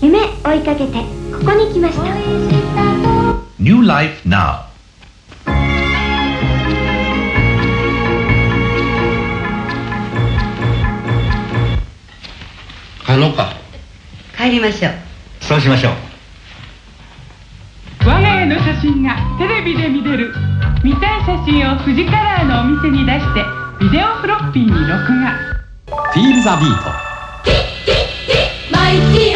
夢追いかけてここに来ました。New Life Now. 帰ろか。帰りましょう。そうしましょう。我が家の写真がテレビで見れる。見たい写真を富士カラーのお店に出してビデオフロッピーに録画。フィールザビートマイティア